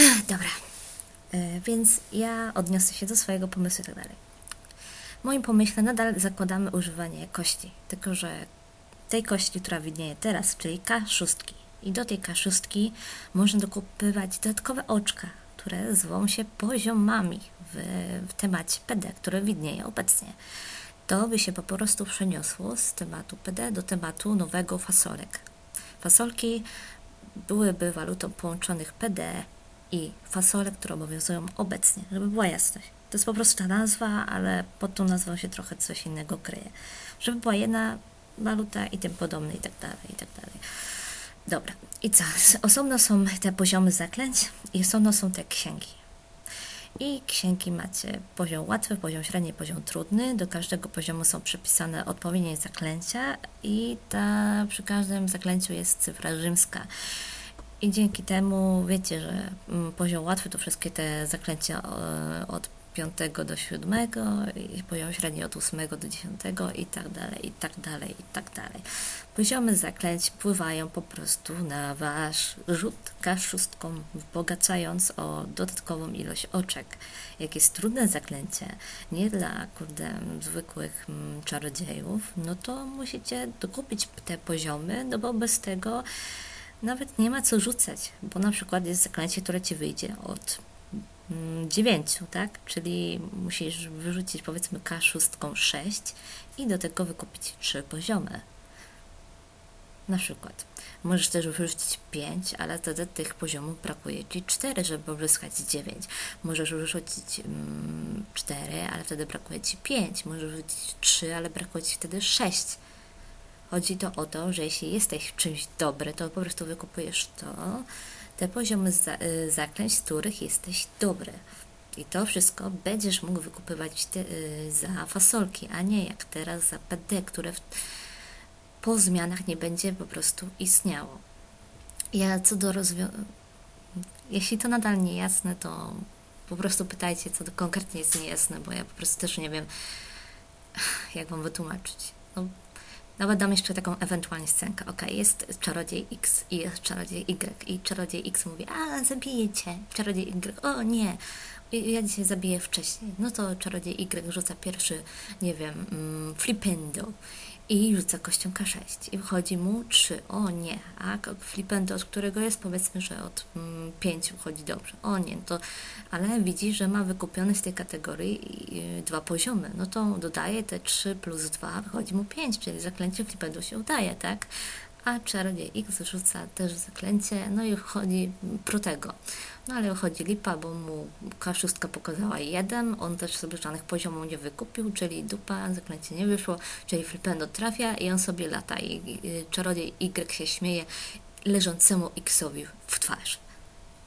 Dobra, e, więc ja odniosę się do swojego pomysłu i tak dalej. W moim pomyśle nadal zakładamy używanie kości, tylko że tej kości, która widnieje teraz, czyli K6. I do tej K6 można dokupywać dodatkowe oczka, które zwą się poziomami w, w temacie PD, które widnieje obecnie. To by się po prostu przeniosło z tematu PD do tematu nowego fasolek. Fasolki byłyby walutą połączonych PD i fasolek, które obowiązują obecnie, żeby była jasność. To jest po prostu ta nazwa, ale pod tą nazwą się trochę coś innego kryje. Żeby była jedna waluta i tym podobne i tak dalej, i tak dalej. Dobra, i co? Osobno są te poziomy zaklęć i osobno są te księgi. I księgi macie poziom łatwy, poziom średni, poziom trudny. Do każdego poziomu są przypisane odpowiednie zaklęcia i ta, przy każdym zaklęciu jest cyfra rzymska. I dzięki temu wiecie, że mm, poziom łatwy to wszystkie te zaklęcia e, od 5 do 7 i poziom średni od 8 do 10 i tak dalej, i tak dalej, i tak dalej. Poziomy zaklęć wpływają po prostu na wasz rzut K6, wzbogacając o dodatkową ilość oczek. Jak jest trudne zaklęcie, nie dla kurde zwykłych mm, czarodziejów, no to musicie dokupić te poziomy, no bo bez tego nawet nie ma co rzucać, bo na przykład jest zaklęcie, które ci wyjdzie od mm, dziewięciu, tak? Czyli musisz wyrzucić powiedzmy K6 6 i do tego wykupić trzy poziomy. Na przykład. Możesz też wyrzucić 5, ale wtedy tych poziomów brakuje ci 4, żeby uzyskać 9. Możesz wyrzucić 4, mm, ale wtedy brakuje ci 5. Możesz wyrzucić 3, ale brakuje ci wtedy 6. Chodzi to o to, że jeśli jesteś w czymś dobry, to po prostu wykupujesz to, te poziomy za, y, zaklęć, z których jesteś dobry. I to wszystko będziesz mógł wykupywać te, y, za fasolki, a nie jak teraz za PD, które w, po zmianach nie będzie po prostu istniało. Ja co do rozwiązania, jeśli to nadal nie jasne, to po prostu pytajcie, co to konkretnie jest niejasne, bo ja po prostu też nie wiem, jak Wam wytłumaczyć. No, nawet dam jeszcze taką ewentualnie scenkę. Ok, jest czarodziej X i jest czarodziej Y. I czarodziej X mówi, a zabiję cię. Czarodziej Y, o nie, ja dzisiaj zabiję wcześniej. No to czarodziej Y rzuca pierwszy, nie wiem, mm, flipendo i rzuca kością K6 i wchodzi mu 3. O nie, a flipendo, od którego jest powiedzmy, że od 5 mm, wchodzi dobrze. O nie, to ale widzi, że ma wykupione z tej kategorii dwa poziomy. No to dodaje te 3 plus 2, wychodzi mu 5, czyli zaklęcie flipendo się udaje, tak? A czarodziej X rzuca też zaklęcie, no i wchodzi protego. No ale wychodzi lipa, bo mu K6 pokazała jeden, on też sobie żadnych poziomów nie wykupił, czyli dupa, zaklęcie nie wyszło, czyli flipendo trafia i on sobie lata i czarodziej Y się śmieje leżącemu Xowi w twarz.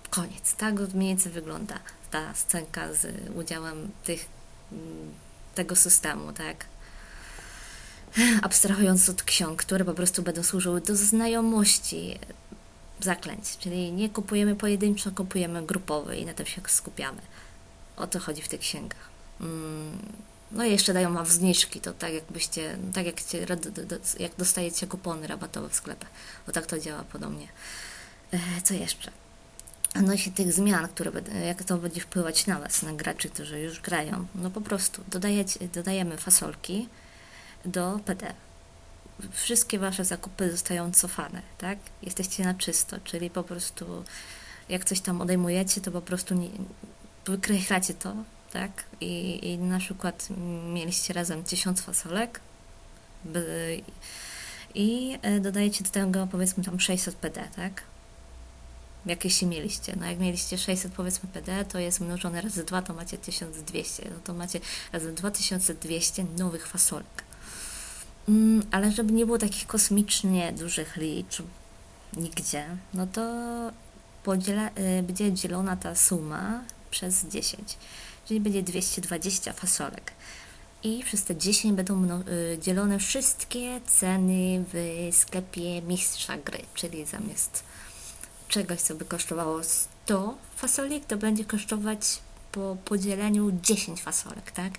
Koniec. Tak mniej więcej wygląda ta scenka z udziałem tych, mm, tego systemu, tak? Abstrahując od ksiąg, które po prostu będą służyły do znajomości zaklęć, czyli nie kupujemy pojedynczo, kupujemy grupowy i na tym się skupiamy. O to chodzi w tych księgach. Mm, no i jeszcze dają wam zniżki, to tak jakbyście, tak jak, cię, jak dostajecie kupony rabatowe w sklepach. Bo tak to działa podobnie. E, co jeszcze? Odnośnie tych zmian, które jak to będzie wpływać na Was, na graczy, którzy już grają, no po prostu dodajecie, dodajemy fasolki do PD wszystkie Wasze zakupy zostają cofane, tak? Jesteście na czysto, czyli po prostu jak coś tam odejmujecie, to po prostu nie, wykreślacie to, tak? I, I na przykład mieliście razem 1000 fasolek by, i e, dodajecie do tego powiedzmy tam 600 PD, tak? Jakieś mieliście. No jak mieliście 600 powiedzmy PD, to jest mnożone razy 2, to macie 1200. No to macie razy 2200 nowych fasolek. Mm, ale żeby nie było takich kosmicznie dużych liczb nigdzie, no to podziela, y, będzie dzielona ta suma przez 10, czyli będzie 220 fasolek. I przez te 10 będą y, dzielone wszystkie ceny w sklepie mistrza gry, czyli zamiast czegoś, co by kosztowało 100 fasolek, to będzie kosztować po podzieleniu 10 fasolek, tak?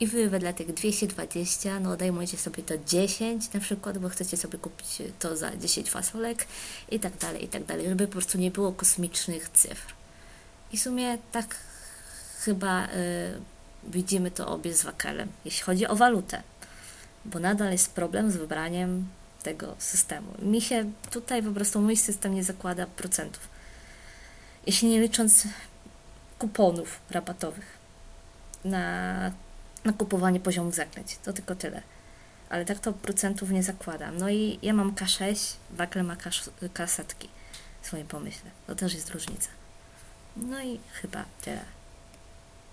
I wy wedle tych 220, no odejmujecie sobie to 10 na przykład, bo chcecie sobie kupić to za 10 fasolek i tak dalej, i tak dalej, żeby po prostu nie było kosmicznych cyfr. I w sumie tak chyba y, widzimy to obie z Wakelem, jeśli chodzi o walutę, bo nadal jest problem z wybraniem tego systemu. Mi się tutaj po prostu mój system nie zakłada procentów. Jeśli nie licząc kuponów rabatowych na, na kupowanie poziomów zaklęć. To tylko tyle. Ale tak to procentów nie zakładam. No i ja mam K6, Wakle ma K setki w swoim pomyśle. To też jest różnica. No i chyba tyle.